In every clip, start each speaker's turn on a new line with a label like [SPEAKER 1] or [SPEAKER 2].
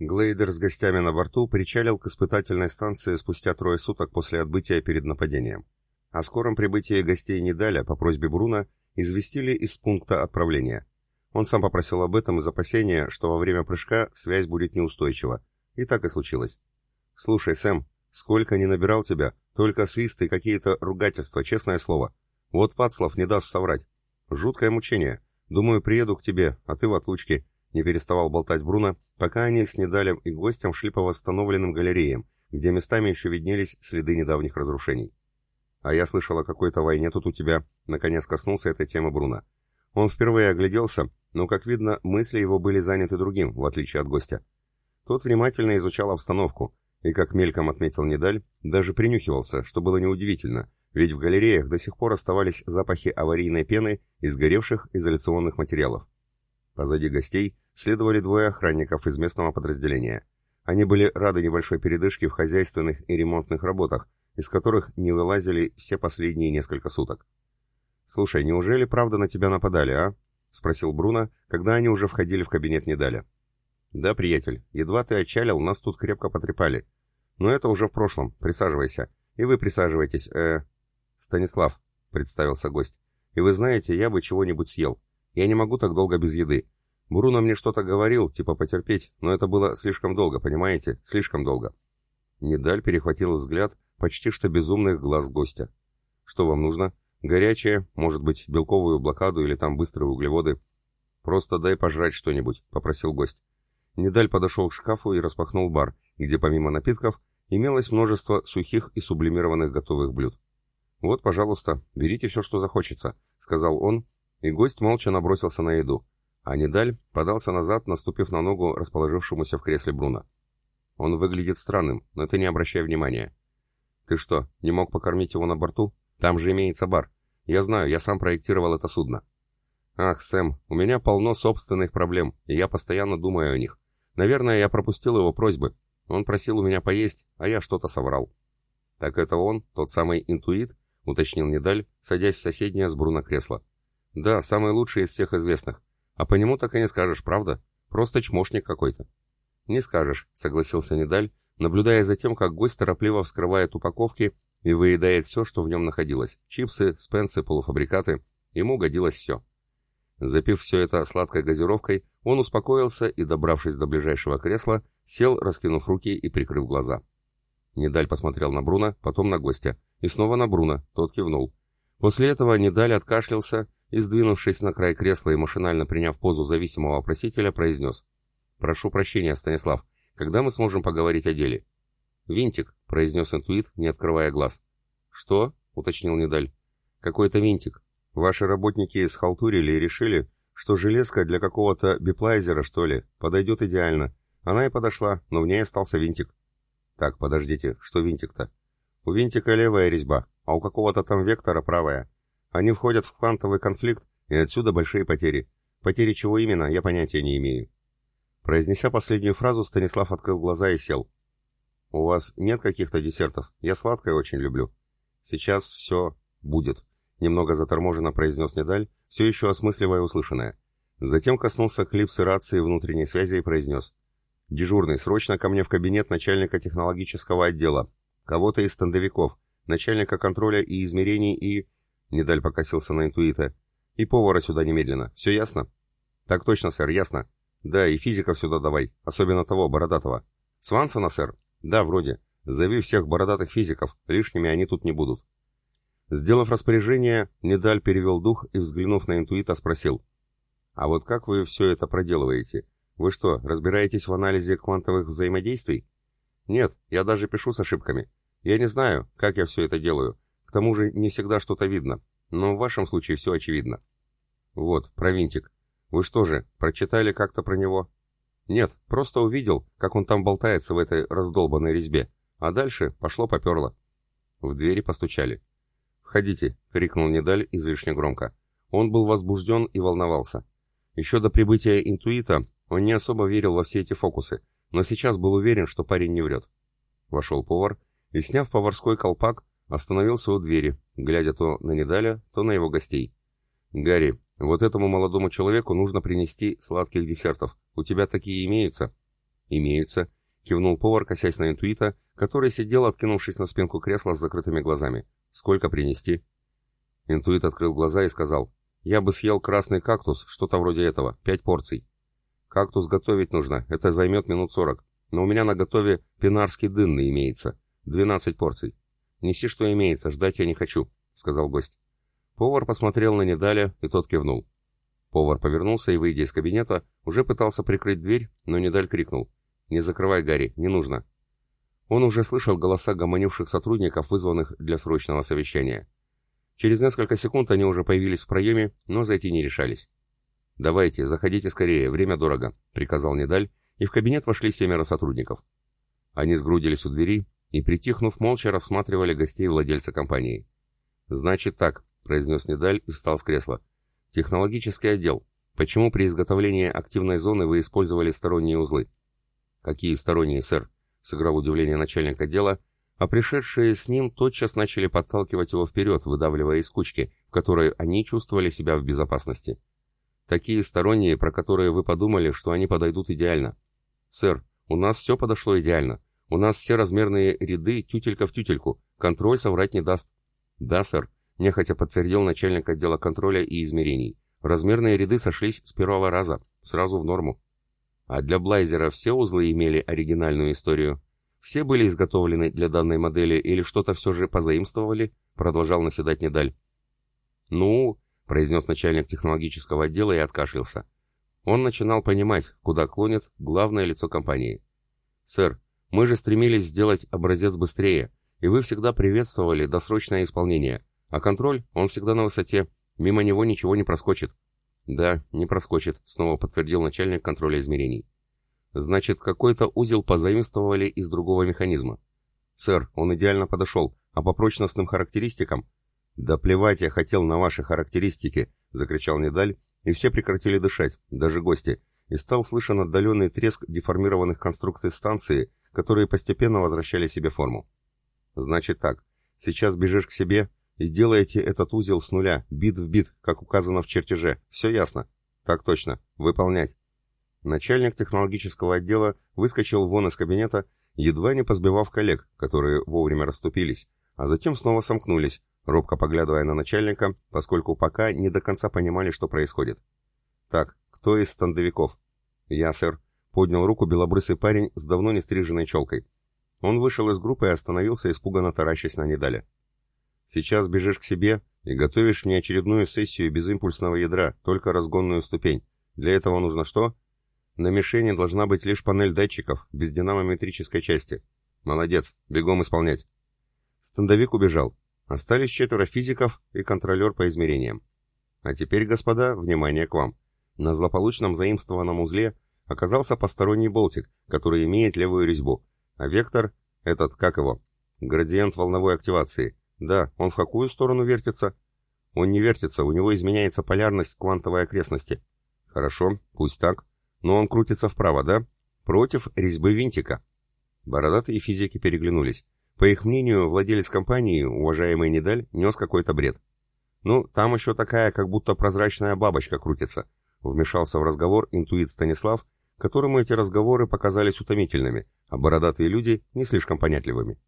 [SPEAKER 1] Глейдер с гостями на борту причалил к испытательной станции спустя трое суток после отбытия перед нападением. О скором прибытии гостей Недаля по просьбе Бруна известили из пункта отправления. Он сам попросил об этом из опасения, что во время прыжка связь будет неустойчива. И так и случилось. «Слушай, Сэм, сколько не набирал тебя, только свисты и какие-то ругательства, честное слово. Вот Вацлав не даст соврать. Жуткое мучение. Думаю, приеду к тебе, а ты в отлучке. Не переставал болтать Бруно, пока они с Недалем и гостем шли по восстановленным галереям, где местами еще виднелись следы недавних разрушений. «А я слышал о какой-то войне тут у тебя», — наконец коснулся этой темы Бруно. Он впервые огляделся, но, как видно, мысли его были заняты другим, в отличие от гостя. Тот внимательно изучал обстановку, и, как мельком отметил Недаль, даже принюхивался, что было неудивительно, ведь в галереях до сих пор оставались запахи аварийной пены и сгоревших изоляционных материалов. Позади гостей следовали двое охранников из местного подразделения. Они были рады небольшой передышке в хозяйственных и ремонтных работах, из которых не вылазили все последние несколько суток. «Слушай, неужели правда на тебя нападали, а?» — спросил Бруно, когда они уже входили в кабинет Недаля. «Да, приятель, едва ты отчалил, нас тут крепко потрепали. Но это уже в прошлом, присаживайся. И вы присаживайтесь, э...» «Станислав», — представился гость. «И вы знаете, я бы чего-нибудь съел. Я не могу так долго без еды. Бруно мне что-то говорил, типа потерпеть, но это было слишком долго, понимаете? Слишком долго. Недаль перехватил взгляд почти что безумных глаз гостя. Что вам нужно? Горячее, может быть, белковую блокаду или там быстрые углеводы. Просто дай пожрать что-нибудь, попросил гость. Недаль подошел к шкафу и распахнул бар, где помимо напитков имелось множество сухих и сублимированных готовых блюд. «Вот, пожалуйста, берите все, что захочется», — сказал он, и гость молча набросился на еду, а Недаль подался назад, наступив на ногу расположившемуся в кресле Бруно. «Он выглядит странным, но ты не обращай внимания». «Ты что, не мог покормить его на борту? Там же имеется бар. Я знаю, я сам проектировал это судно». «Ах, Сэм, у меня полно собственных проблем, и я постоянно думаю о них. Наверное, я пропустил его просьбы. Он просил у меня поесть, а я что-то соврал». «Так это он, тот самый интуит?» — уточнил Недаль, садясь в соседнее с Бруно кресло. Да, самый лучший из всех известных. А по нему так и не скажешь, правда? Просто чмошник какой-то. Не скажешь, согласился Недаль, наблюдая за тем, как гость торопливо вскрывает упаковки и выедает все, что в нем находилось. Чипсы, спенсы, полуфабрикаты. Ему годилось все. Запив все это сладкой газировкой, он успокоился и, добравшись до ближайшего кресла, сел, раскинув руки и прикрыв глаза. Недаль посмотрел на Бруно, потом на гостя, и снова на Бруно, тот кивнул. После этого Недаль откашлялся и, сдвинувшись на край кресла и машинально приняв позу зависимого просителя, произнес. «Прошу прощения, Станислав. Когда мы сможем поговорить о деле?» «Винтик», — произнес интуит, не открывая глаз. «Что?» — уточнил Недаль. «Какой-то винтик. Ваши работники схалтурили и решили, что железка для какого-то биплайзера, что ли, подойдет идеально. Она и подошла, но в ней остался винтик». «Так, подождите, что винтик-то?» «У винтика левая резьба, а у какого-то там вектора правая. Они входят в квантовый конфликт, и отсюда большие потери. Потери чего именно, я понятия не имею. Произнеся последнюю фразу, Станислав открыл глаза и сел. «У вас нет каких-то десертов? Я сладкое очень люблю». «Сейчас все будет», — немного заторможенно произнес Недаль, все еще осмысливая услышанное. Затем коснулся клипсы рации внутренней связи и произнес. «Дежурный, срочно ко мне в кабинет начальника технологического отдела. Кого-то из стандовиков, начальника контроля и измерений и...» Недаль покосился на интуита. «И повара сюда немедленно. Все ясно?» «Так точно, сэр, ясно. Да, и физиков сюда давай, особенно того, бородатого. Свансона, сэр? Да, вроде. Зови всех бородатых физиков, лишними они тут не будут». Сделав распоряжение, Недаль перевел дух и, взглянув на интуита, спросил. «А вот как вы все это проделываете? Вы что, разбираетесь в анализе квантовых взаимодействий?» «Нет, я даже пишу с ошибками. Я не знаю, как я все это делаю, к тому же не всегда что-то видно, но в вашем случае все очевидно. Вот, про винтик. Вы что же, прочитали как-то про него? Нет, просто увидел, как он там болтается в этой раздолбанной резьбе, а дальше пошло-поперло. В двери постучали. «Входите!» — крикнул Недаль излишне громко. Он был возбужден и волновался. Еще до прибытия интуита он не особо верил во все эти фокусы, но сейчас был уверен, что парень не врет. Вошел повар и, сняв поварской колпак, Остановился у двери, глядя то на Недаля, то на его гостей. «Гарри, вот этому молодому человеку нужно принести сладких десертов. У тебя такие имеются?» Имеются, кивнул повар, косясь на интуита, который сидел, откинувшись на спинку кресла с закрытыми глазами. Сколько принести? Интуит открыл глаза и сказал, «Я бы съел красный кактус, что-то вроде этого, пять порций». «Кактус готовить нужно, это займет минут сорок, но у меня на готове пинарский дынный имеется, двенадцать порций». «Неси, что имеется, ждать я не хочу», — сказал гость. Повар посмотрел на Недаля, и тот кивнул. Повар повернулся и, выйдя из кабинета, уже пытался прикрыть дверь, но Недаль крикнул. «Не закрывай, Гарри, не нужно». Он уже слышал голоса гомонивших сотрудников, вызванных для срочного совещания. Через несколько секунд они уже появились в проеме, но зайти не решались. «Давайте, заходите скорее, время дорого», — приказал Недаль, и в кабинет вошли семеро сотрудников. Они сгрудились у двери и, притихнув, молча рассматривали гостей владельца компании. «Значит так», — произнес Недаль и встал с кресла. «Технологический отдел. Почему при изготовлении активной зоны вы использовали сторонние узлы?» «Какие сторонние, сэр?» — сыграл удивление начальник отдела, а пришедшие с ним тотчас начали подталкивать его вперед, выдавливая из кучки, в которой они чувствовали себя в безопасности. Такие сторонние, про которые вы подумали, что они подойдут идеально. Сэр, у нас все подошло идеально. У нас все размерные ряды тютелька в тютельку. Контроль соврать не даст. Да, сэр, нехотя подтвердил начальник отдела контроля и измерений. Размерные ряды сошлись с первого раза, сразу в норму. А для Блайзера все узлы имели оригинальную историю. Все были изготовлены для данной модели или что-то все же позаимствовали, продолжал наседать Недаль. Ну, произнес начальник технологического отдела и откашлялся. Он начинал понимать, куда клонит главное лицо компании. «Сэр, мы же стремились сделать образец быстрее, и вы всегда приветствовали досрочное исполнение, а контроль, он всегда на высоте, мимо него ничего не проскочит». «Да, не проскочит», — снова подтвердил начальник контроля измерений. Значит, какой-то узел позаимствовали из другого механизма. Сэр, он идеально подошел, а по прочностным характеристикам... Да плевать я хотел на ваши характеристики, закричал Недаль, и все прекратили дышать, даже гости, и стал слышен отдаленный треск деформированных конструкций станции, которые постепенно возвращали себе форму. Значит так, сейчас бежишь к себе и делаете этот узел с нуля, бит в бит, как указано в чертеже. Все ясно? Так точно. Выполнять. Начальник технологического отдела выскочил вон из кабинета, едва не позбивав коллег, которые вовремя расступились, а затем снова сомкнулись, робко поглядывая на начальника, поскольку пока не до конца понимали, что происходит. «Так, кто из стандовиков?» «Я, сэр», — поднял руку белобрысый парень с давно не стриженной челкой. Он вышел из группы и остановился, испуганно таращась на Недаля. «Сейчас бежишь к себе и готовишь мне очередную сессию без импульсного ядра, только разгонную ступень. Для этого нужно что?» На мишени должна быть лишь панель датчиков, без динамометрической части. Молодец, бегом исполнять. Стендовик убежал. Остались четверо физиков и контролер по измерениям. А теперь, господа, внимание к вам. На злополучном заимствованном узле оказался посторонний болтик, который имеет левую резьбу, а вектор, этот, как его, градиент волновой активации. Да, он в какую сторону вертится? Он не вертится, у него изменяется полярность квантовой окрестности. Хорошо, пусть так. Но он крутится вправо, да? Против резьбы винтика. Бородатые физики переглянулись. По их мнению, владелец компании, уважаемый Недаль, нес какой-то бред. «Ну, там еще такая, как будто прозрачная бабочка крутится», — вмешался в разговор интуит Станислав, которому эти разговоры показались утомительными, а бородатые люди — не слишком понятливыми.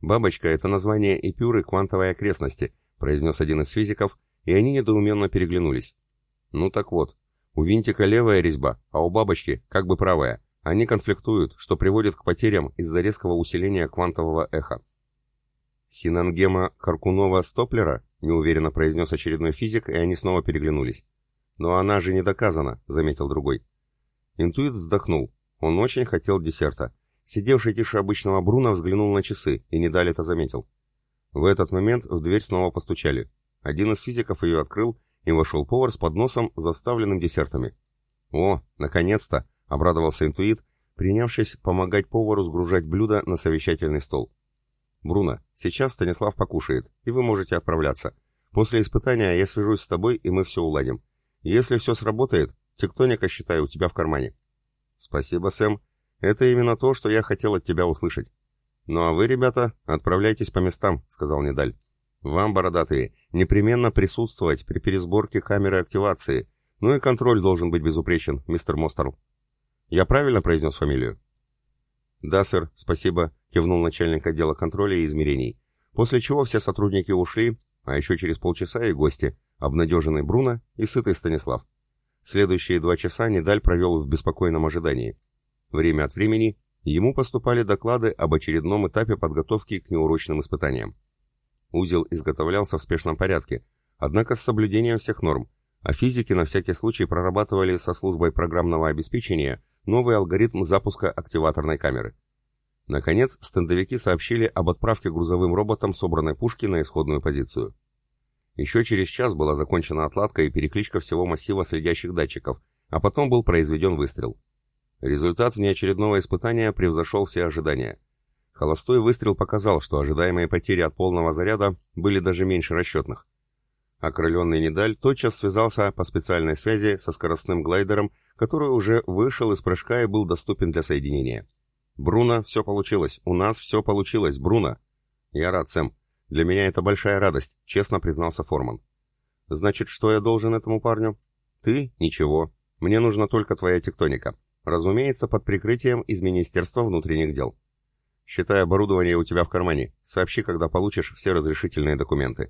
[SPEAKER 1] «Бабочка — это название эпюры квантовой окрестности», — произнес один из физиков, и они недоуменно переглянулись. «Ну так вот, у винтика левая резьба, а у бабочки как бы правая. Они конфликтуют, что приводит к потерям из-за резкого усиления квантового эха. «Синангема Каркунова-Стоплера?» — неуверенно произнес очередной физик, и они снова переглянулись. «Но она же не доказана», — заметил другой. Интуит вздохнул. Он очень хотел десерта. Сидевший тише обычного Бруно взглянул на часы и не дали это заметил. В этот момент в дверь снова постучали. Один из физиков ее открыл и вошел повар с подносом, заставленным десертами. «О, наконец-то!» — обрадовался интуит, принявшись помогать повару сгружать блюда на совещательный стол. «Бруно, сейчас Станислав покушает, и вы можете отправляться. После испытания я свяжусь с тобой, и мы все уладим. Если все сработает, тектоника, считай, у тебя в кармане». «Спасибо, Сэм. Это именно то, что я хотел от тебя услышать». «Ну а вы, ребята, отправляйтесь по местам», — сказал Недаль. Вам, бородатые, непременно присутствовать при пересборке камеры активации, ну и контроль должен быть безупречен, мистер Мостерл. Я правильно произнес фамилию? «Да, сэр, спасибо», — кивнул начальник отдела контроля и измерений. После чего все сотрудники ушли, а еще через полчаса и гости, обнадеженный Бруно и сытый Станислав. Следующие два часа Недаль провел в беспокойном ожидании. Время от времени ему поступали доклады об очередном этапе подготовки к неурочным испытаниям. Узел изготовлялся в спешном порядке, однако с соблюдением всех норм, а физики на всякий случай прорабатывали со службой программного обеспечения новый алгоритм запуска активаторной камеры. Наконец, стендовики сообщили об отправке грузовым роботом собранной пушки на исходную позицию. Еще через час была закончена отладка и перекличка всего массива следящих датчиков, а потом был произведен выстрел. Результат внеочередного испытания превзошел все ожидания. Холостой выстрел показал, что ожидаемые потери от полного заряда были даже меньше расчетных. Окрыленный Недаль тотчас связался по специальной связи со скоростным глайдером, который уже вышел из прыжка и был доступен для соединения. «Бруно, все получилось. У нас все получилось, Бруно!» «Я рад, Сэм. Для меня это большая радость», — честно признался Форман. «Значит, что я должен этому парню?» «Ты? Ничего. Мне нужна только твоя тектоника. Разумеется, под прикрытием из Министерства внутренних дел. Считай оборудование у тебя в кармане. Сообщи, когда получишь все разрешительные документы.